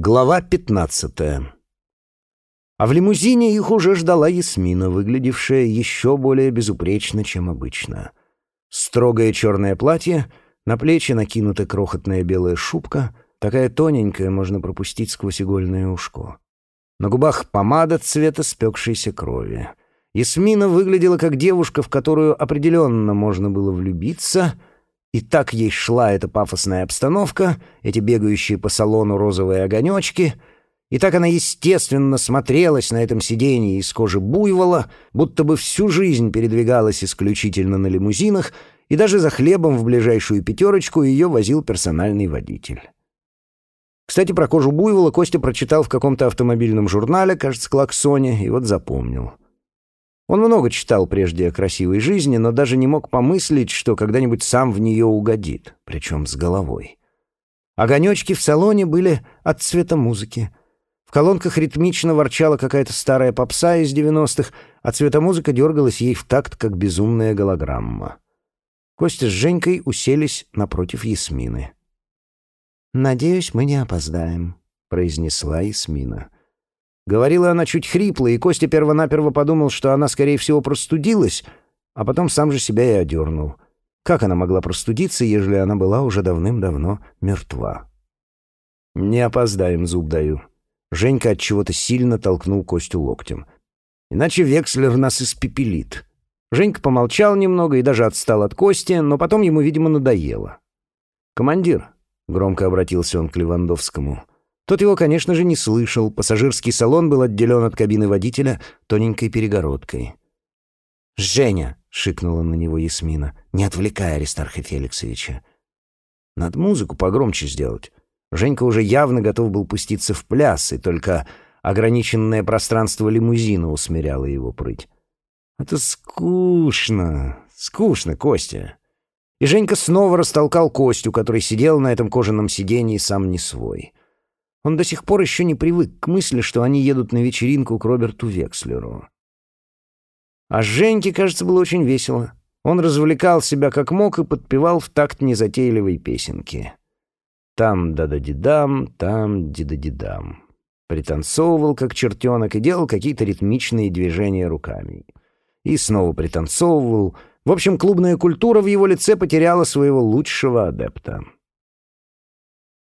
Глава пятнадцатая. А в лимузине их уже ждала Ясмина, выглядевшая еще более безупречно, чем обычно. Строгое черное платье, на плечи накинута крохотная белая шубка, такая тоненькая, можно пропустить сквозь игольное ушко. На губах помада цвета спекшейся крови. Ясмина выглядела как девушка, в которую определенно можно было влюбиться — и так ей шла эта пафосная обстановка, эти бегающие по салону розовые огонечки, и так она естественно смотрелась на этом сиденье из кожи буйвола, будто бы всю жизнь передвигалась исключительно на лимузинах, и даже за хлебом в ближайшую пятерочку ее возил персональный водитель. Кстати, про кожу буйвола Костя прочитал в каком-то автомобильном журнале, кажется, «Клаксоне», и вот запомнил — он много читал прежде о красивой жизни, но даже не мог помыслить, что когда-нибудь сам в нее угодит, причем с головой. Огонечки в салоне были от цвета музыки. В колонках ритмично ворчала какая-то старая попса из девяностых, а цветомузыка дергалась ей в такт, как безумная голограмма. Костя с Женькой уселись напротив Ясмины. «Надеюсь, мы не опоздаем», — произнесла Ясмина. Говорила она чуть хрипло, и Костя первонаперво подумал, что она, скорее всего, простудилась, а потом сам же себя и одернул. Как она могла простудиться, ежели она была уже давным-давно мертва? «Не опоздаем, зуб даю». Женька от чего-то сильно толкнул Костю локтем. «Иначе Векслер нас испепелит». Женька помолчал немного и даже отстал от Кости, но потом ему, видимо, надоело. «Командир», — громко обратился он к Левандовскому, — тот его, конечно же, не слышал. Пассажирский салон был отделен от кабины водителя тоненькой перегородкой. «Женя!» — шикнула на него Ясмина, не отвлекая Аристарха Феликсовича. «Надо музыку погромче сделать». Женька уже явно готов был пуститься в пляс, и только ограниченное пространство лимузина усмиряло его прыть. «Это скучно, скучно, Костя». И Женька снова растолкал Костю, который сидел на этом кожаном сиденье сам не свой. Он до сих пор еще не привык к мысли, что они едут на вечеринку к Роберту Векслеру. А Женьке, кажется, было очень весело. Он развлекал себя как мог и подпевал в такт незатейливой песенки. Там да-да-дидам, там дида-дидам. Пританцовывал, как чертенок, и делал какие-то ритмичные движения руками. И снова пританцовывал. В общем, клубная культура в его лице потеряла своего лучшего адепта.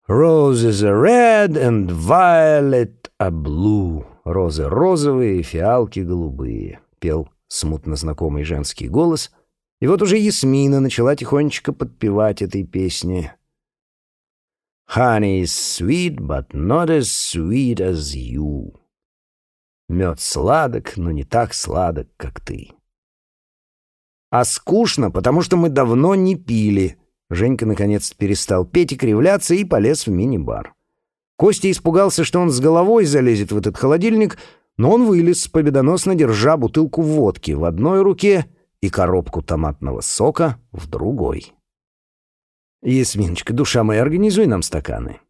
Roses are red and violet are blue. Розы розовые, фиалки голубые. Пел смутно знакомый женский голос. И вот уже Ясмина начала тихонечко подпевать этой песне. Honey is sweet, but not as sweet as you. Мед сладок, но не так сладок, как ты. А скучно, потому что мы давно не пили — Женька наконец перестал петь и кривляться и полез в мини-бар. Костя испугался, что он с головой залезет в этот холодильник, но он вылез, победоносно держа бутылку водки в одной руке и коробку томатного сока в другой. «Ясминочка, душа моя, организуй нам стаканы».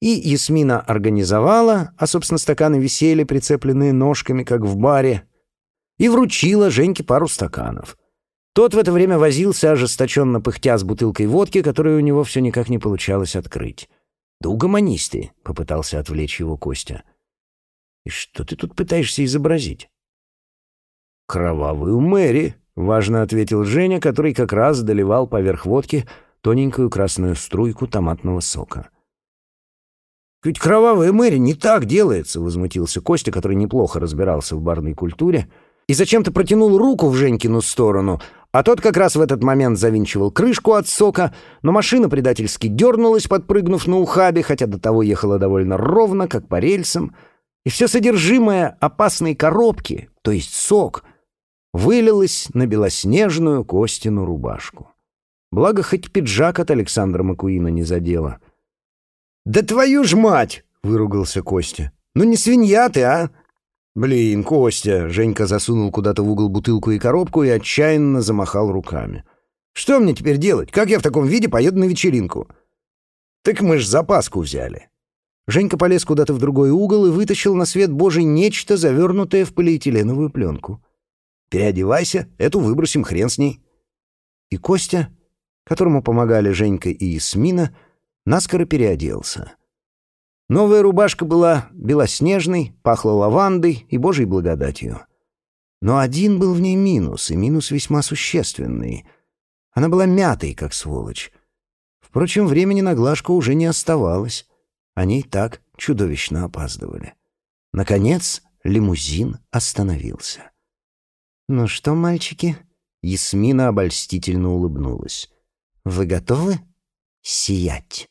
И Ясмина организовала, а, собственно, стаканы висели, прицепленные ножками, как в баре, и вручила Женьке пару стаканов — тот в это время возился, ожесточенно пыхтя с бутылкой водки, которую у него все никак не получалось открыть. «Да угомонись ты», — попытался отвлечь его Костя. «И что ты тут пытаешься изобразить?» «Кровавую Мэри», — важно ответил Женя, который как раз доливал поверх водки тоненькую красную струйку томатного сока. «Ведь кровавая Мэри не так делается», — возмутился Костя, который неплохо разбирался в барной культуре, и зачем-то протянул руку в Женькину сторону, а тот как раз в этот момент завинчивал крышку от сока, но машина предательски дернулась, подпрыгнув на ухабе, хотя до того ехала довольно ровно, как по рельсам, и все содержимое опасной коробки, то есть сок, вылилось на белоснежную Костину рубашку. Благо, хоть пиджак от Александра Макуина не задело. «Да твою ж мать!» — выругался Костя. «Ну не свинья ты, а! «Блин, Костя!» — Женька засунул куда-то в угол бутылку и коробку и отчаянно замахал руками. «Что мне теперь делать? Как я в таком виде поеду на вечеринку?» «Так мы ж запаску взяли». Женька полез куда-то в другой угол и вытащил на свет Божий нечто, завернутое в полиэтиленовую пленку. «Переодевайся, эту выбросим, хрен с ней». И Костя, которому помогали Женька и Ясмина, наскоро переоделся — Новая рубашка была белоснежной, пахла лавандой и божьей благодатью. Но один был в ней минус, и минус весьма существенный. Она была мятой, как сволочь. Впрочем, времени на глажку уже не оставалось. Они и так чудовищно опаздывали. Наконец, лимузин остановился. «Ну что, мальчики?» Ясмина обольстительно улыбнулась. «Вы готовы сиять?»